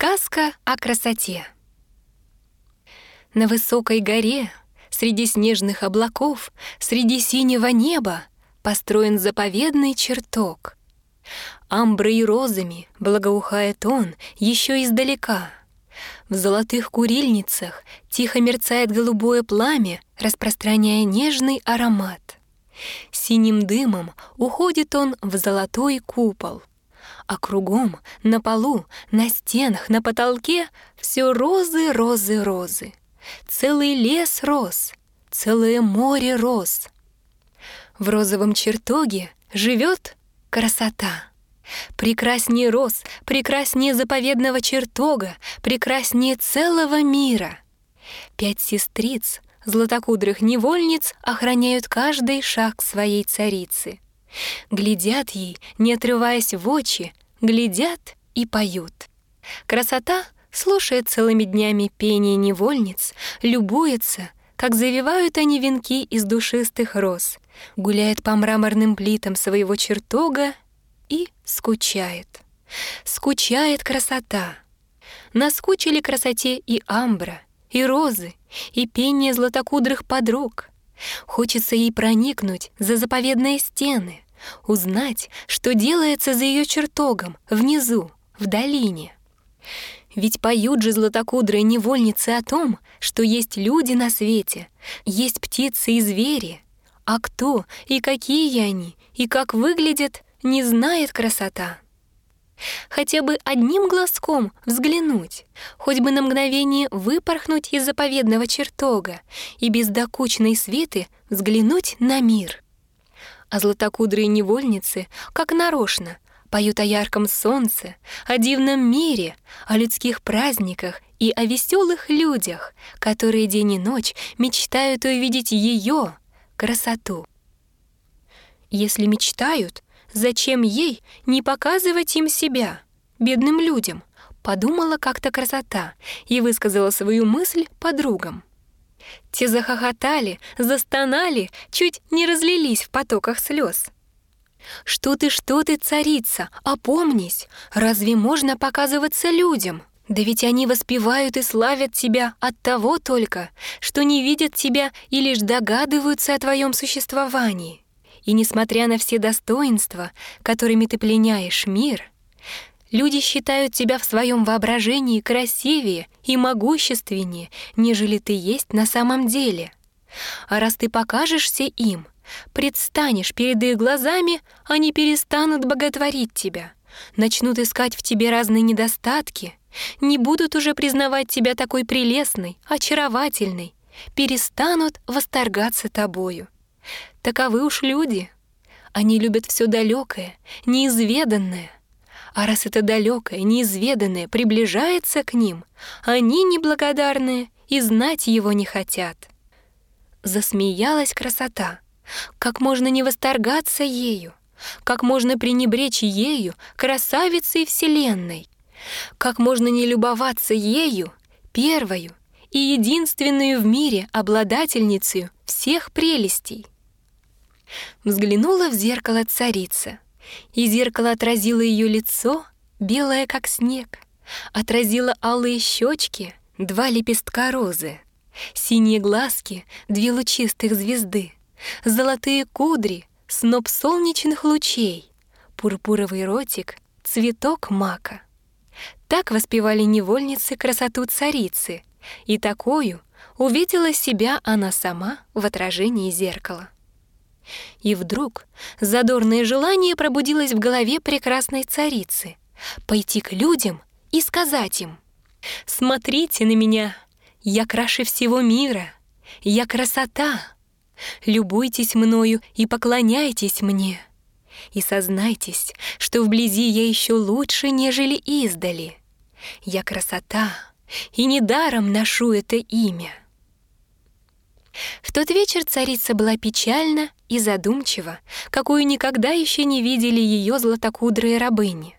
Сказка о красоте. На высокой горе, среди снежных облаков, среди синего неба построен заповедный чертог. Амброй и розами благоухает он еще издалека. В золотых курильницах тихо мерцает голубое пламя, распространяя нежный аромат. Синим дымом уходит он в золотой купол а кругом, на полу, на стенах, на потолке все розы, розы, розы. Целый лес роз, целое море роз. В розовом чертоге живет красота. Прекраснее роз, прекраснее заповедного чертога, прекраснее целого мира. Пять сестриц, златокудрых невольниц, охраняют каждый шаг своей царицы. Глядят ей, не отрываясь в очи, глядят и поют. Красота слушает целыми днями пение невольниц, любуется, как завивают они венки из душистых роз, гуляет по мраморным плитам своего чертога и скучает. Скучает красота. Наскучили красоте и амбра, и розы, и пение златокудрых подруг. Хочется ей проникнуть за заповедные стены, узнать, что делается за ее чертогом, внизу, в долине. Ведь поют же златокудрые невольницы о том, что есть люди на свете, есть птицы и звери, а кто и какие они, и как выглядят, не знает красота. Хотя бы одним глазком взглянуть, хоть бы на мгновение выпорхнуть из заповедного чертога и без докучной свиты взглянуть на мир — а златокудрые невольницы, как нарочно, поют о ярком солнце, о дивном мире, о людских праздниках и о веселых людях, которые день и ночь мечтают увидеть ее красоту. Если мечтают, зачем ей не показывать им себя, бедным людям? Подумала как-то красота и высказала свою мысль подругам. Те захохотали, застонали, чуть не разлились в потоках слез. «Что ты, что ты, царица, опомнись! Разве можно показываться людям? Да ведь они воспевают и славят тебя от того только, что не видят тебя и лишь догадываются о твоем существовании. И несмотря на все достоинства, которыми ты пленяешь мир, Люди считают тебя в своем воображении красивее и могущественнее, нежели ты есть на самом деле. А раз ты покажешься им, предстанешь перед их глазами, они перестанут боготворить тебя, начнут искать в тебе разные недостатки, не будут уже признавать тебя такой прелестной, очаровательной, перестанут восторгаться тобою. Таковы уж люди. Они любят все далекое, неизведанное, а раз это далекое, неизведанное приближается к ним, они неблагодарные и знать его не хотят. Засмеялась красота. Как можно не восторгаться ею? Как можно пренебречь ею, красавицей Вселенной? Как можно не любоваться ею, первою и единственную в мире обладательницей всех прелестей? Взглянула в зеркало царица — и зеркало отразило ее лицо, белое как снег, отразило алые щечки, два лепестка розы, синие глазки, две лучистых звезды, золотые кудри, сноп солнечных лучей, пурпуровый ротик, цветок мака. Так воспевали невольницы красоту царицы, и такую увидела себя она сама в отражении зеркала. И вдруг задорное желание пробудилось в голове прекрасной царицы — пойти к людям и сказать им «Смотрите на меня, я краше всего мира, я красота, любуйтесь мною и поклоняйтесь мне, и сознайтесь, что вблизи я еще лучше, нежели издали. Я красота, и недаром ношу это имя». В тот вечер царица была печальна и задумчива, какую никогда еще не видели ее златокудрые рабыни.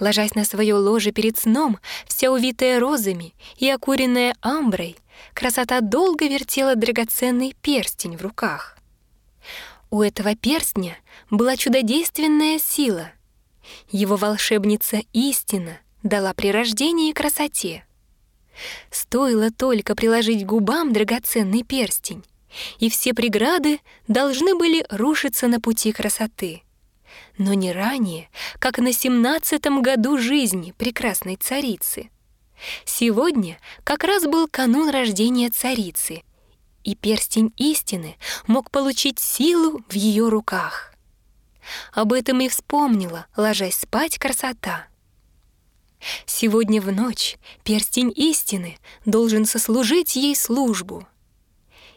Ложась на свое ложе перед сном, вся увитая розами и окуренная амброй, красота долго вертела драгоценный перстень в руках. У этого перстня была чудодейственная сила. Его волшебница истина дала при рождении красоте. Стоило только приложить губам драгоценный перстень, и все преграды должны были рушиться на пути красоты. Но не ранее, как на семнадцатом году жизни прекрасной царицы. Сегодня как раз был канун рождения царицы, и перстень истины мог получить силу в ее руках. Об этом и вспомнила, ложась спать красота. Сегодня в ночь перстень истины должен сослужить ей службу.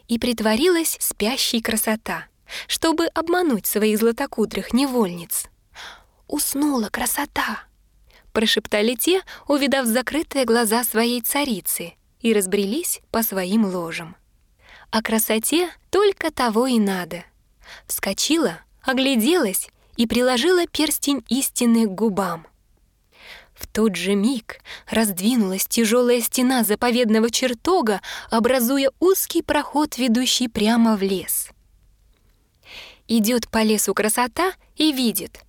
И притворилась спящей красота, чтобы обмануть своих златокудрых невольниц. «Уснула красота!» прошептали те, увидав закрытые глаза своей царицы, и разбрелись по своим ложам. О красоте только того и надо. Вскочила, огляделась и приложила перстень истины к губам. В тот же миг раздвинулась тяжелая стена заповедного чертога, образуя узкий проход, ведущий прямо в лес. Идет по лесу красота и видит.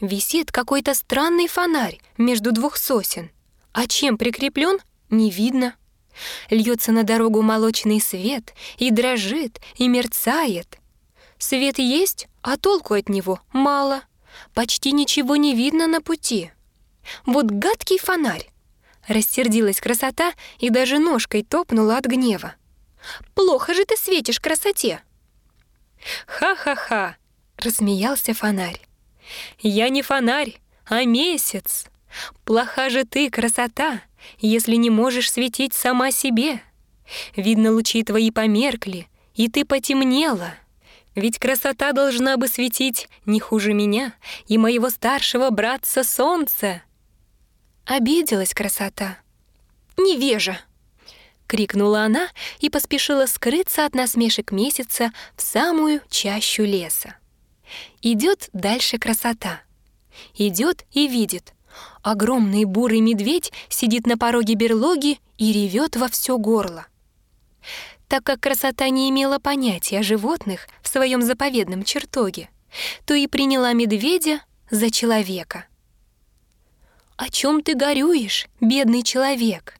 Висит какой-то странный фонарь между двух сосен. А чем прикреплен, не видно. Льется на дорогу молочный свет и дрожит, и мерцает. Свет есть, а толку от него мало. Почти ничего не видно на пути. Вот гадкий фонарь. Рассердилась красота и даже ножкой топнула от гнева. «Плохо же ты светишь красоте!» «Ха-ха-ха!» — рассмеялся фонарь. «Я не фонарь, а месяц. Плоха же ты, красота, если не можешь светить сама себе. Видно, лучи твои померкли, и ты потемнела. Ведь красота должна бы светить не хуже меня и моего старшего братца Солнца». Обиделась красота. «Невежа!» — крикнула она и поспешила скрыться от насмешек месяца в самую чащу леса. Идет дальше красота. Идет и видит. Огромный бурый медведь сидит на пороге берлоги и ревет во все горло. Так как красота не имела понятия о животных в своем заповедном чертоге, то и приняла медведя за человека — «О чем ты горюешь, бедный человек?»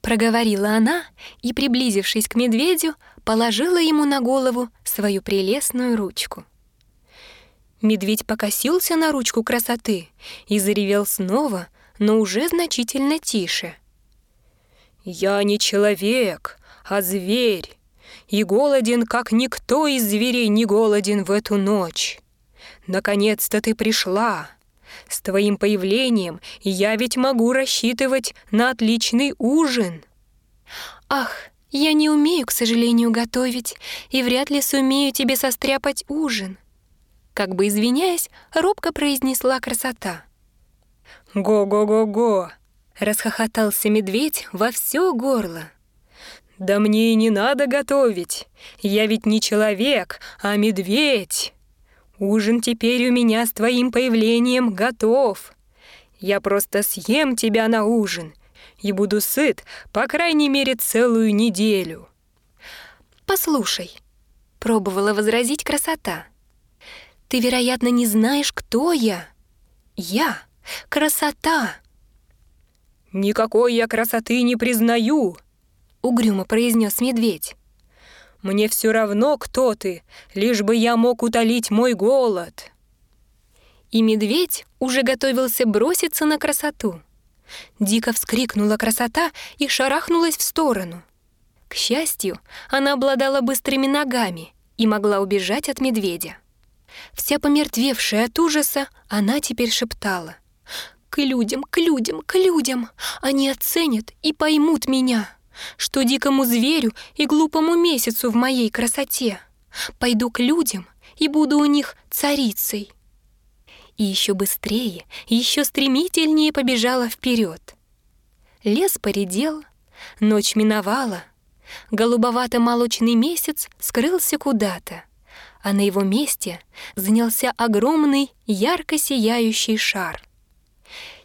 Проговорила она и, приблизившись к медведю, положила ему на голову свою прелестную ручку. Медведь покосился на ручку красоты и заревел снова, но уже значительно тише. «Я не человек, а зверь, и голоден, как никто из зверей не голоден в эту ночь. Наконец-то ты пришла, с твоим появлением я ведь могу рассчитывать на отличный ужин». «Ах, я не умею, к сожалению, готовить, и вряд ли сумею тебе состряпать ужин». Как бы извиняясь, робко произнесла красота. «Го-го-го-го!» — расхохотался медведь во все горло. «Да мне и не надо готовить. Я ведь не человек, а медведь. Ужин теперь у меня с твоим появлением готов. Я просто съем тебя на ужин и буду сыт, по крайней мере, целую неделю». «Послушай», — пробовала возразить красота. «Ты, вероятно, не знаешь, кто я. Я — красота». «Никакой я красоты не признаю», — угрюмо произнес медведь. Мне все равно, кто ты, лишь бы я мог утолить мой голод». И медведь уже готовился броситься на красоту. Дико вскрикнула красота и шарахнулась в сторону. К счастью, она обладала быстрыми ногами и могла убежать от медведя. Вся помертвевшая от ужаса, она теперь шептала. «К людям, к людям, к людям! Они оценят и поймут меня!» Что дикому зверю и глупому месяцу в моей красоте. Пойду к людям и буду у них царицей. И еще быстрее, еще стремительнее побежала вперед. Лес поредел, ночь миновала, голубовато-молочный месяц скрылся куда-то, а на его месте занялся огромный ярко сияющий шар.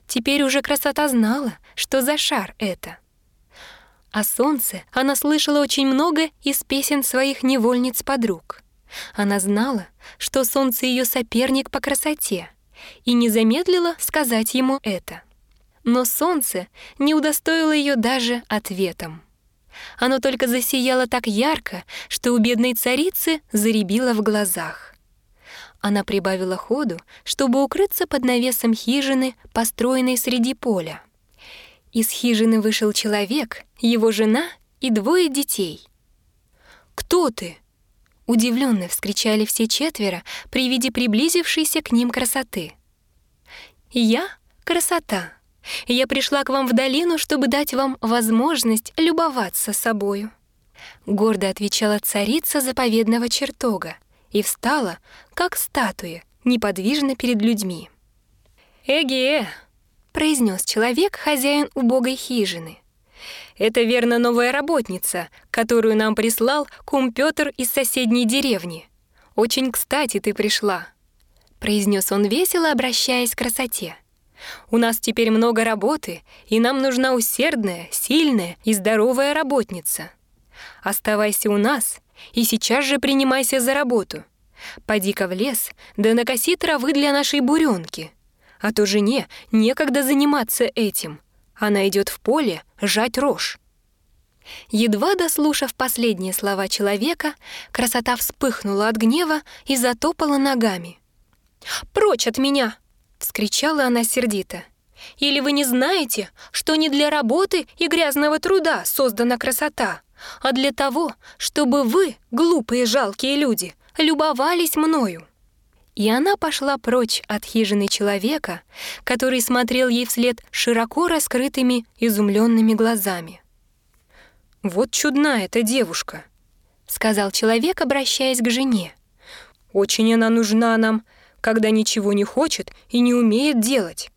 Теперь уже красота знала, что за шар это — о солнце она слышала очень много из песен своих невольниц-подруг. Она знала, что солнце ее соперник по красоте, и не замедлила сказать ему это. но солнце не удостоило ее даже ответом. Оно только засияло так ярко, что у бедной царицы заребило в глазах. Она прибавила ходу, чтобы укрыться под навесом хижины, построенной среди поля. Из хижины вышел человек, его жена и двое детей. «Кто ты?» Удивленно вскричали все четверо при виде приблизившейся к ним красоты. «Я — красота. Я пришла к вам в долину, чтобы дать вам возможность любоваться собою». Гордо отвечала царица заповедного чертога и встала, как статуя, неподвижно перед людьми. «Эге!» — произнес человек, хозяин убогой хижины — это верно новая работница, которую нам прислал кум Пётр из соседней деревни. Очень кстати ты пришла», — произнес он весело, обращаясь к красоте. «У нас теперь много работы, и нам нужна усердная, сильная и здоровая работница. Оставайся у нас и сейчас же принимайся за работу. Поди-ка в лес, да накоси травы для нашей буренки. А то жене некогда заниматься этим — она идет в поле жать рожь. Едва дослушав последние слова человека, красота вспыхнула от гнева и затопала ногами. «Прочь от меня!» — вскричала она сердито. «Или вы не знаете, что не для работы и грязного труда создана красота, а для того, чтобы вы, глупые жалкие люди, любовались мною?» И она пошла прочь от хижины человека, который смотрел ей вслед широко раскрытыми, изумленными глазами. «Вот чудна эта девушка», — сказал человек, обращаясь к жене. «Очень она нужна нам, когда ничего не хочет и не умеет делать.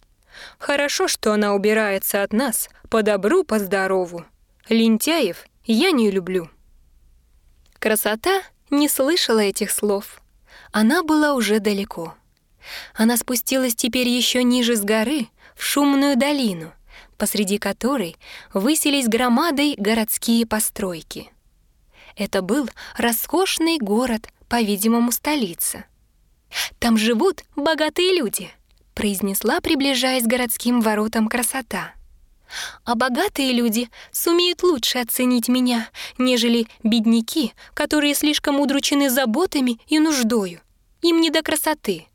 Хорошо, что она убирается от нас по добру, по здорову. Лентяев я не люблю». Красота не слышала этих слов — она была уже далеко. Она спустилась теперь еще ниже с горы, в шумную долину, посреди которой высились громадой городские постройки. Это был роскошный город, по-видимому, столица. «Там живут богатые люди», — произнесла, приближаясь к городским воротам красота. А богатые люди сумеют лучше оценить меня, нежели бедняки, которые слишком удручены заботами и нуждою. Им не до красоты.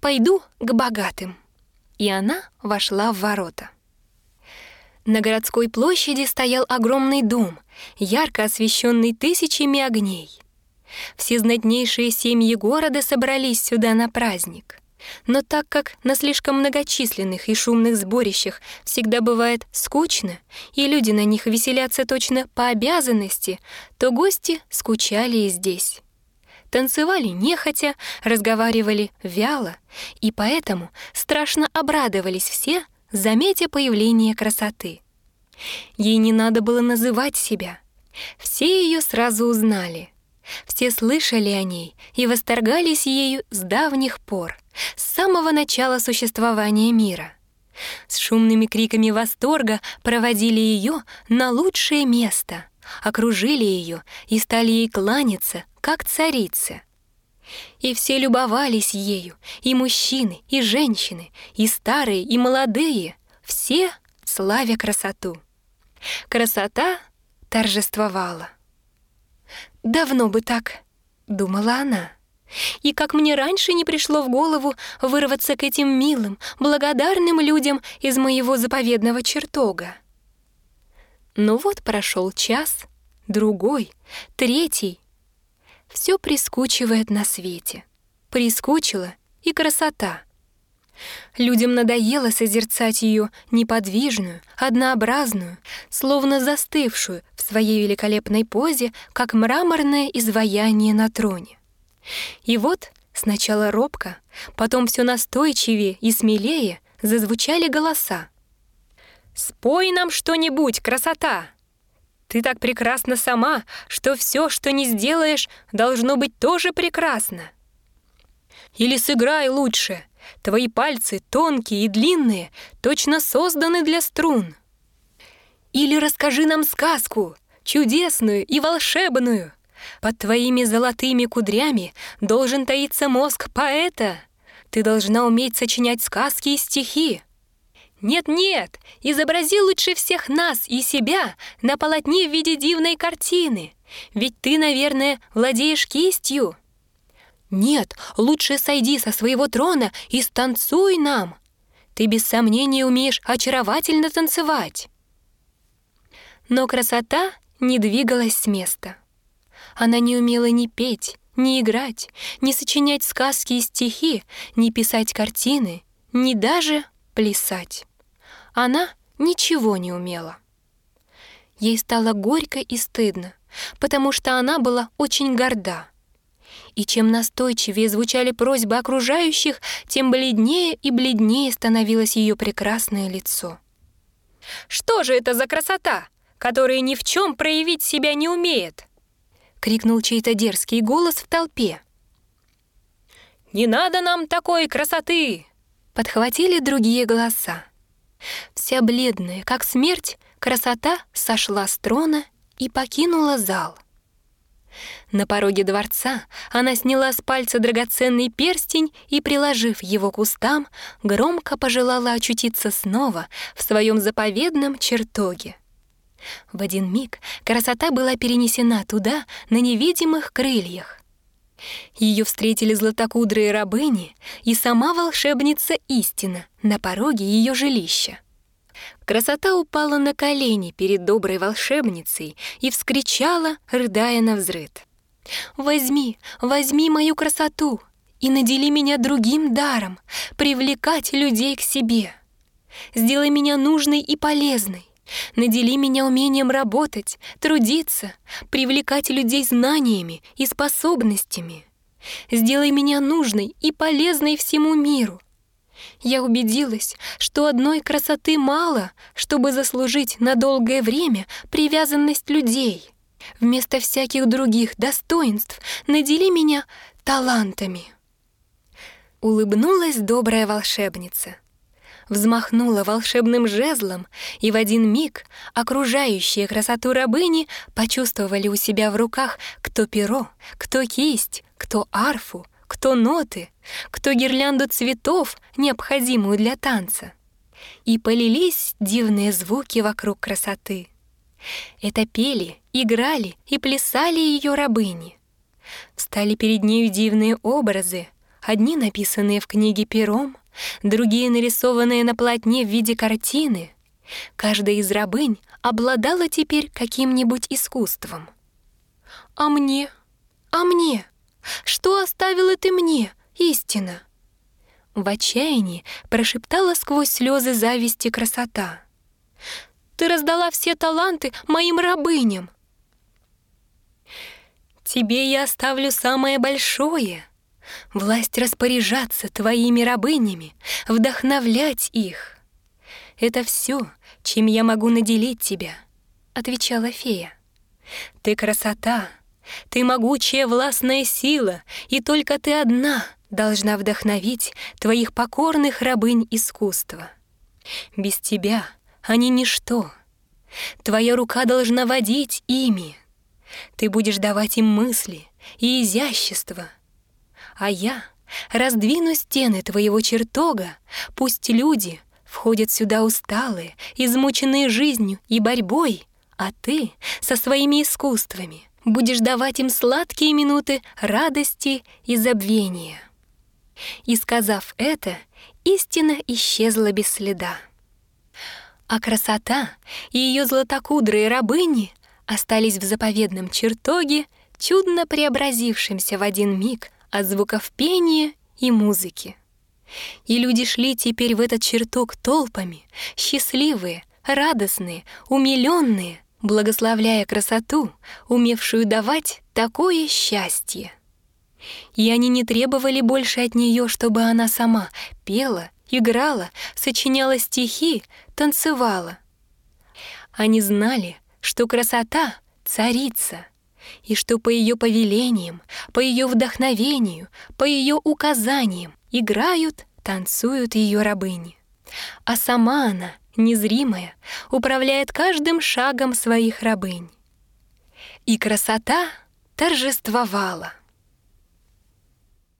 Пойду к богатым». И она вошла в ворота. На городской площади стоял огромный дом, ярко освещенный тысячами огней. Все знатнейшие семьи города собрались сюда на праздник. Но так как на слишком многочисленных и шумных сборищах всегда бывает скучно, и люди на них веселятся точно по обязанности, то гости скучали и здесь. Танцевали нехотя, разговаривали вяло, и поэтому страшно обрадовались все, заметя появление красоты. Ей не надо было называть себя. Все ее сразу узнали. Все слышали о ней и восторгались ею с давних пор — с самого начала существования мира. С шумными криками восторга проводили ее на лучшее место, окружили ее и стали ей кланяться, как царице. И все любовались ею, и мужчины, и женщины, и старые, и молодые, все славя красоту. Красота торжествовала. «Давно бы так», — думала она. И как мне раньше не пришло в голову вырваться к этим милым, благодарным людям из моего заповедного чертога. Но вот прошел час, другой, третий. Все прискучивает на свете. Прискучила и красота. Людям надоело созерцать ее неподвижную, однообразную, словно застывшую в своей великолепной позе, как мраморное изваяние на троне. И вот сначала робко, потом все настойчивее и смелее зазвучали голоса. «Спой нам что-нибудь, красота! Ты так прекрасна сама, что все, что не сделаешь, должно быть тоже прекрасно. Или сыграй лучше, твои пальцы тонкие и длинные, точно созданы для струн. Или расскажи нам сказку, чудесную и волшебную, под твоими золотыми кудрями должен таиться мозг поэта. Ты должна уметь сочинять сказки и стихи. Нет-нет, изобрази лучше всех нас и себя на полотне в виде дивной картины. Ведь ты, наверное, владеешь кистью. Нет, лучше сойди со своего трона и станцуй нам. Ты без сомнения умеешь очаровательно танцевать. Но красота не двигалась с места. Она не умела ни петь, ни играть, ни сочинять сказки и стихи, ни писать картины, ни даже плясать. Она ничего не умела. Ей стало горько и стыдно, потому что она была очень горда. И чем настойчивее звучали просьбы окружающих, тем бледнее и бледнее становилось ее прекрасное лицо. «Что же это за красота, которая ни в чем проявить себя не умеет?» — крикнул чей-то дерзкий голос в толпе. «Не надо нам такой красоты!» — подхватили другие голоса. Вся бледная, как смерть, красота сошла с трона и покинула зал. На пороге дворца она сняла с пальца драгоценный перстень и, приложив его к устам, громко пожелала очутиться снова в своем заповедном чертоге. В один миг красота была перенесена туда на невидимых крыльях. Ее встретили златокудрые рабыни и сама волшебница истина на пороге ее жилища. Красота упала на колени перед доброй волшебницей и вскричала, рыдая на взрыд. «Возьми, возьми мою красоту и надели меня другим даром, привлекать людей к себе. Сделай меня нужной и полезной. Надели меня умением работать, трудиться, привлекать людей знаниями и способностями. Сделай меня нужной и полезной всему миру. Я убедилась, что одной красоты мало, чтобы заслужить на долгое время привязанность людей. Вместо всяких других достоинств надели меня талантами. Улыбнулась добрая волшебница — взмахнула волшебным жезлом, и в один миг окружающие красоту рабыни почувствовали у себя в руках кто перо, кто кисть, кто арфу, кто ноты, кто гирлянду цветов, необходимую для танца. И полились дивные звуки вокруг красоты. Это пели, играли и плясали ее рабыни. Встали перед нею дивные образы, одни написанные в книге пером, другие нарисованные на полотне в виде картины. Каждая из рабынь обладала теперь каким-нибудь искусством. «А мне? А мне? Что оставила ты мне, истина?» В отчаянии прошептала сквозь слезы зависти красота. «Ты раздала все таланты моим рабыням!» «Тебе я оставлю самое большое!» Власть распоряжаться твоими рабынями, вдохновлять их. Это все, чем я могу наделить тебя, отвечала фея. Ты красота, ты могучая властная сила, и только ты одна должна вдохновить твоих покорных рабынь искусства. Без тебя они ничто. Твоя рука должна водить ими. Ты будешь давать им мысли и изящество — а я раздвину стены твоего чертога, пусть люди входят сюда усталые, измученные жизнью и борьбой, а ты со своими искусствами будешь давать им сладкие минуты радости и забвения». И сказав это, истина исчезла без следа. А красота и ее златокудрые рабыни остались в заповедном чертоге, чудно преобразившимся в один миг от звуков пения и музыки. И люди шли теперь в этот чертог толпами, счастливые, радостные, умиленные, благословляя красоту, умевшую давать такое счастье. И они не требовали больше от нее, чтобы она сама пела, играла, сочиняла стихи, танцевала. Они знали, что красота — царица, и что по ее повелениям, по ее вдохновению, по ее указаниям играют, танцуют ее рабыни. А сама она, незримая, управляет каждым шагом своих рабынь. И красота торжествовала.